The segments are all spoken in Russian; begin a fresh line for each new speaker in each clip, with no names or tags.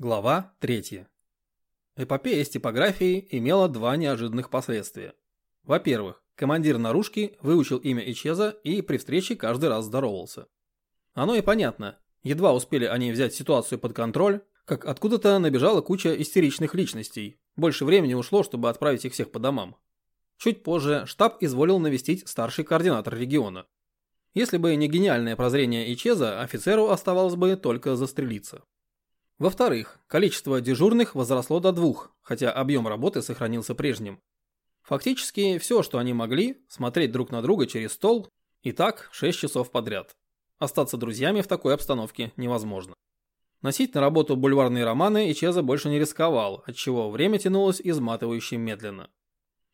Глава 3. Эпопея с типографией имела два неожиданных последствия. Во-первых, командир наружки выучил имя Ичеза и при встрече каждый раз здоровался. Оно и понятно. Едва успели они взять ситуацию под контроль, как откуда-то набежала куча истеричных личностей. Больше времени ушло, чтобы отправить их всех по домам. Чуть позже штаб изволил навестить старший координатор региона. Если бы не гениальное прозрение Ичеза, офицеру оставалось бы только застрелиться. Во-вторых, количество дежурных возросло до двух, хотя объем работы сохранился прежним. Фактически все, что они могли, смотреть друг на друга через стол, и так 6 часов подряд. Остаться друзьями в такой обстановке невозможно. Носить на работу бульварные романы Ичеза больше не рисковал, отчего время тянулось изматывающе медленно.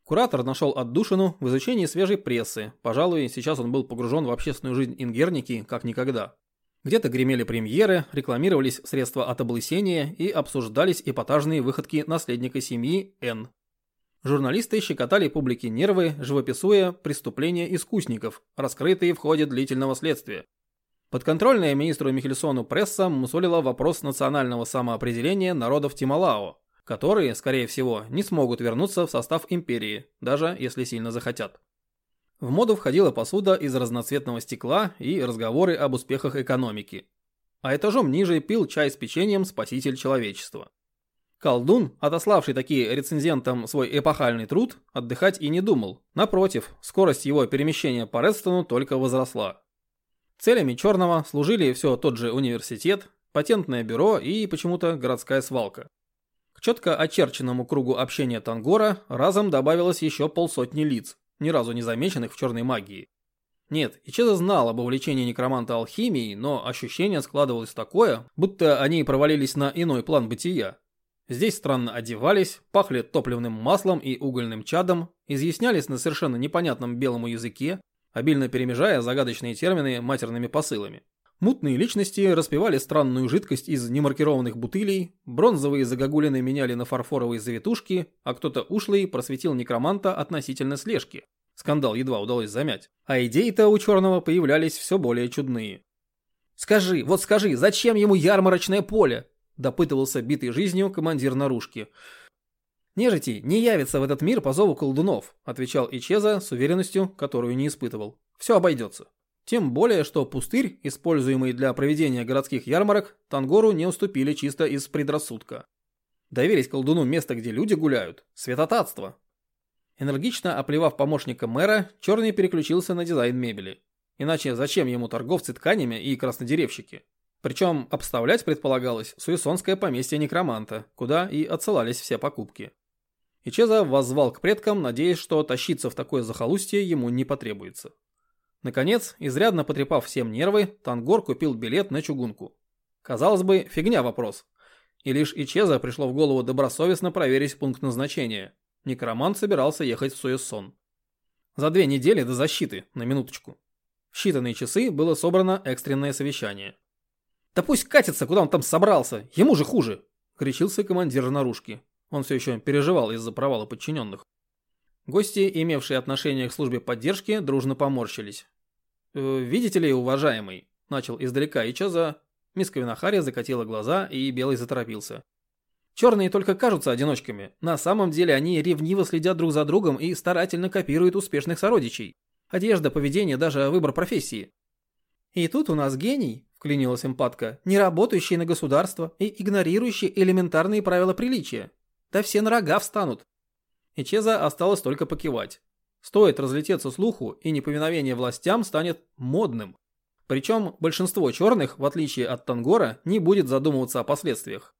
Куратор нашел отдушину в изучении свежей прессы, пожалуй, сейчас он был погружен в общественную жизнь Ингерники как никогда. Где-то гремели премьеры, рекламировались средства от облысения и обсуждались эпатажные выходки наследника семьи Н. Журналисты щекотали публике нервы, живописуя преступления искусников, раскрытые в ходе длительного следствия. Подконтрольная министру Михельсону пресса мусолила вопрос национального самоопределения народов Тималао, которые, скорее всего, не смогут вернуться в состав империи, даже если сильно захотят. В моду входила посуда из разноцветного стекла и разговоры об успехах экономики. А этажом ниже пил чай с печеньем спаситель человечества. Колдун, отославший такие рецензентам свой эпохальный труд, отдыхать и не думал. Напротив, скорость его перемещения по Редстону только возросла. Целями Черного служили все тот же университет, патентное бюро и почему-то городская свалка. К четко очерченному кругу общения Тангора разом добавилось еще полсотни лиц, ни разу не замеченных в черной магии. Нет, Ичеза знал об увлечении некроманта алхимией, но ощущение складывалось такое, будто они провалились на иной план бытия. Здесь странно одевались, пахли топливным маслом и угольным чадом, изъяснялись на совершенно непонятном белому языке, обильно перемежая загадочные термины матерными посылами. Мутные личности распивали странную жидкость из немаркированных бутылей, бронзовые загогулины меняли на фарфоровые завитушки, а кто-то ушлый просветил некроманта относительно слежки. Скандал едва удалось замять. А идеи-то у черного появлялись все более чудные. «Скажи, вот скажи, зачем ему ярмарочное поле?» допытывался битый жизнью командир наружки. «Нежити не явится в этот мир по зову колдунов», отвечал Ичеза с уверенностью, которую не испытывал. «Все обойдется». Тем более, что пустырь, используемый для проведения городских ярмарок, Тангору не уступили чисто из предрассудка. Доверить колдуну место, где люди гуляют – святотатство. Энергично оплевав помощника мэра, Черный переключился на дизайн мебели. Иначе зачем ему торговцы тканями и краснодеревщики? Причем обставлять предполагалось суесонское поместье некроманта, куда и отсылались все покупки. Ичеза воззвал к предкам, надеясь, что тащиться в такое захолустье ему не потребуется. Наконец, изрядно потрепав всем нервы, Тангор купил билет на чугунку. Казалось бы, фигня вопрос. И лишь Ичеза пришло в голову добросовестно проверить пункт назначения. Некромант собирался ехать в Суессон. За две недели до защиты, на минуточку. В считанные часы было собрано экстренное совещание. «Да пусть катится, куда он там собрался, ему же хуже!» – кричился командир наружки. Он все еще переживал из-за провала подчиненных. Гости, имевшие отношение к службе поддержки, дружно поморщились. «Э, «Видите ли, уважаемый», – начал издалека Ичаза. Мисс Кавинахари закатила глаза, и Белый заторопился. «Черные только кажутся одиночками. На самом деле они ревниво следят друг за другом и старательно копируют успешных сородичей. Одежда, поведение, даже выбор профессии». «И тут у нас гений», – вклинилась эмпатка, – «не работающий на государство и игнорирующий элементарные правила приличия. Да все на рога встанут. И Чеза осталось только покивать. Стоит разлететься слуху, и неповиновение властям станет модным. Причем большинство черных, в отличие от Тангора, не будет задумываться о последствиях.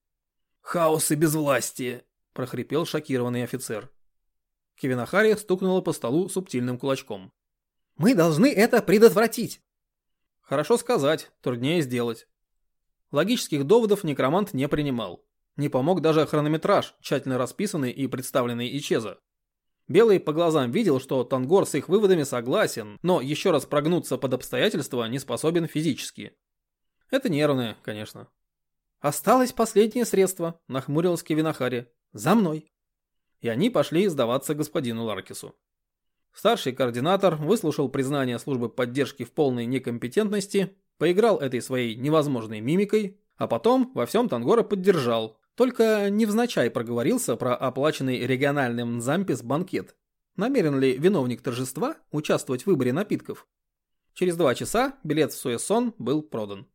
«Хаос и безвластие!» – прохрипел шокированный офицер. Кивинахари стукнула по столу субтильным кулачком. «Мы должны это предотвратить!» Хорошо сказать, труднее сделать. Логических доводов некромант не принимал. Не помог даже хронометраж, тщательно расписанный и представленный Ичеза. Белый по глазам видел, что Тангор с их выводами согласен, но еще раз прогнуться под обстоятельства не способен физически. Это нервное, конечно. «Осталось последнее средство», – нахмурилась Кевинахари. «За мной». И они пошли сдаваться господину Ларкису. Старший координатор выслушал признание службы поддержки в полной некомпетентности, поиграл этой своей невозможной мимикой, А потом во всем Тангора поддержал, только невзначай проговорился про оплаченный региональным Нзампис банкет. Намерен ли виновник торжества участвовать в выборе напитков? Через два часа билет в Суэсон был продан.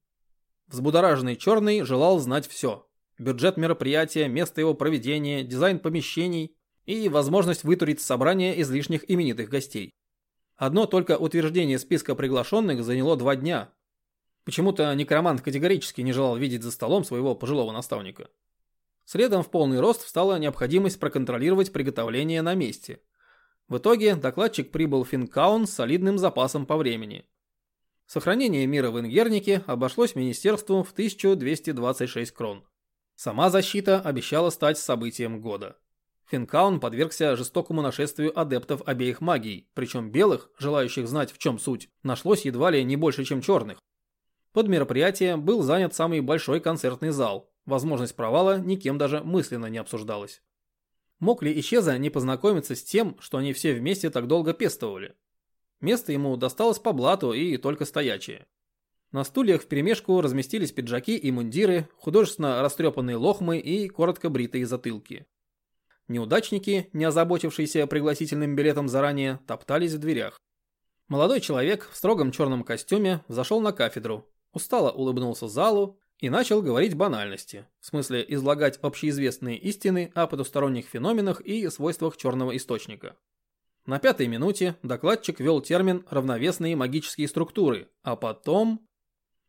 Взбудораженный Черный желал знать все. Бюджет мероприятия, место его проведения, дизайн помещений и возможность вытурить собрание излишних именитых гостей. Одно только утверждение списка приглашенных заняло два дня. Почему-то некромант категорически не желал видеть за столом своего пожилого наставника. Следом в полный рост встала необходимость проконтролировать приготовление на месте. В итоге докладчик прибыл в Финкаун с солидным запасом по времени. Сохранение мира в Ингернике обошлось министерству в 1226 крон. Сама защита обещала стать событием года. Финкаун подвергся жестокому нашествию адептов обеих магий, причем белых, желающих знать в чем суть, нашлось едва ли не больше, чем черных. Под мероприятие был занят самый большой концертный зал, возможность провала никем даже мысленно не обсуждалась. Мог ли Исчеза не познакомиться с тем, что они все вместе так долго пестовали? Место ему досталось по блату и только стоячее. На стульях вперемешку разместились пиджаки и мундиры, художественно растрепанные лохмы и коротко бритые затылки. Неудачники, не озаботившиеся пригласительным билетом заранее, топтались в дверях. Молодой человек в строгом черном костюме зашел на кафедру, устало улыбнулся залу и начал говорить банальности, в смысле излагать общеизвестные истины о потусторонних феноменах и свойствах черного источника. На пятой минуте докладчик вел термин «равновесные магические структуры», а потом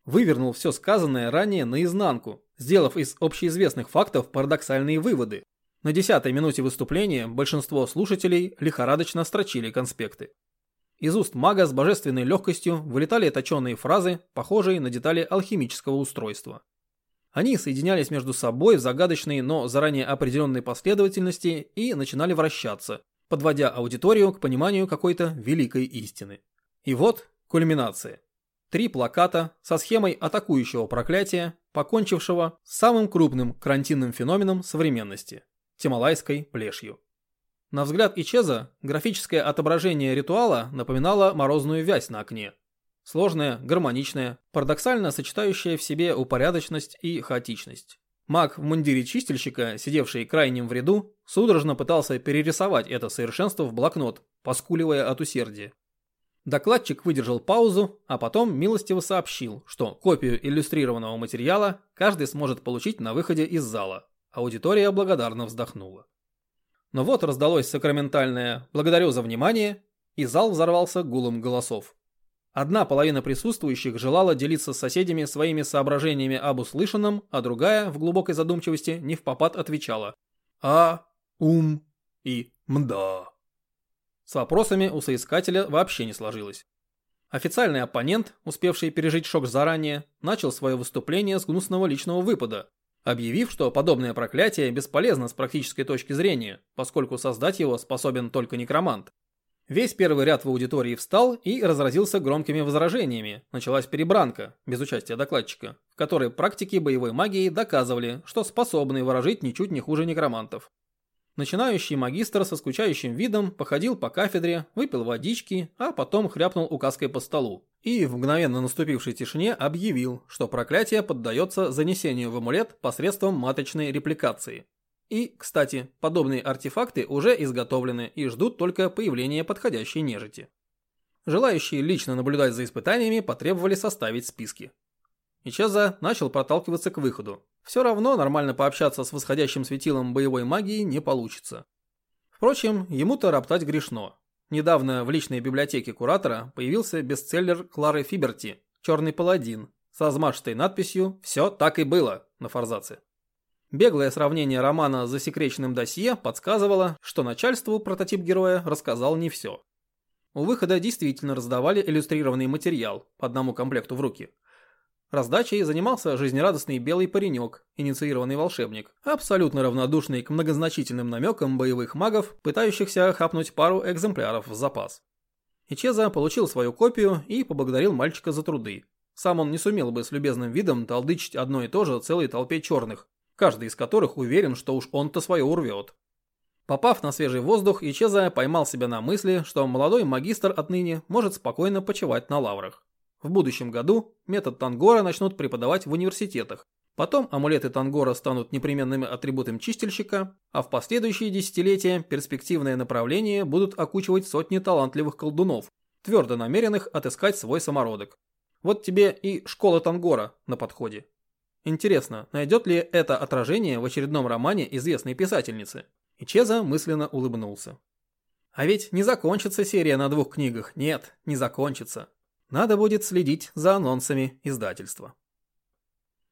вывернул все сказанное ранее наизнанку, сделав из общеизвестных фактов парадоксальные выводы, на десятой минуте выступления большинство слушателей лихорадочно строчили конспекты. Из уст мага с божественной легкостью вылетали точенные фразы, похожие на детали алхимического устройства. Они соединялись между собой в загадочной, но заранее определенной последовательности и начинали вращаться, подводя аудиторию к пониманию какой-то великой истины. И вот кульминация. Три плаката со схемой атакующего проклятия, покончившего с самым крупным карантинным феноменом современности Тималайской плешью. На взгляд Ичеза, графическое отображение ритуала напоминало морозную вязь на окне. Сложная, гармоничная, парадоксально сочетающая в себе упорядоченность и хаотичность. Маг в мундире чистильщика, сидевший крайним в ряду, судорожно пытался перерисовать это совершенство в блокнот, поскуливая от усердия. Докладчик выдержал паузу, а потом милостиво сообщил, что копию иллюстрированного материала каждый сможет получить на выходе из зала. Аудитория благодарно вздохнула. Но вот раздалось сакраментальное «благодарю за внимание», и зал взорвался гулом голосов. Одна половина присутствующих желала делиться с соседями своими соображениями об услышанном, а другая, в глубокой задумчивости, не в попад отвечала «А, ум и мда». С вопросами у соискателя вообще не сложилось. Официальный оппонент, успевший пережить шок заранее, начал свое выступление с гнусного личного выпада, объявив, что подобное проклятие бесполезно с практической точки зрения, поскольку создать его способен только некромант. Весь первый ряд в аудитории встал и разразился громкими возражениями. Началась перебранка, без участия докладчика, в которой практики боевой магии доказывали, что способны выражить ничуть не хуже некромантов. Начинающий магистр со скучающим видом походил по кафедре, выпил водички, а потом хряпнул указкой по столу. И в мгновенно наступившей тишине объявил, что проклятие поддается занесению в амулет посредством маточной репликации. И, кстати, подобные артефакты уже изготовлены и ждут только появления подходящей нежити. Желающие лично наблюдать за испытаниями потребовали составить списки. Ичеза начал проталкиваться к выходу. Все равно нормально пообщаться с восходящим светилом боевой магии не получится. Впрочем, ему-то роптать грешно. Недавно в личной библиотеке куратора появился бестселлер Клары Фиберти «Черный паладин» с размашистой надписью «Все так и было» на форзаце. Беглое сравнение романа с засекреченным досье подсказывало, что начальству прототип героя рассказал не все. У выхода действительно раздавали иллюстрированный материал по одному комплекту в руки – Раздачей занимался жизнерадостный белый паренек, инициированный волшебник, абсолютно равнодушный к многозначительным намекам боевых магов, пытающихся хапнуть пару экземпляров в запас. Ичеза получил свою копию и поблагодарил мальчика за труды. Сам он не сумел бы с любезным видом толдычить одно и то же целой толпе черных, каждый из которых уверен, что уж он-то свое урвет. Попав на свежий воздух, Ичеза поймал себя на мысли, что молодой магистр отныне может спокойно почивать на лаврах. В будущем году метод Тангора начнут преподавать в университетах, Потом амулеты Тангора станут непременными атрибутами чистильщика, а в последующие десятилетия перспективное направление будут окучивать сотни талантливых колдунов, твердо намеренных отыскать свой самородок. Вот тебе и школа Тангора на подходе. Интересно, найдет ли это отражение в очередном романе известной писательницы? Ичеза мысленно улыбнулся. А ведь не закончится серия на двух книгах. Нет, не закончится. Надо будет следить за анонсами издательства.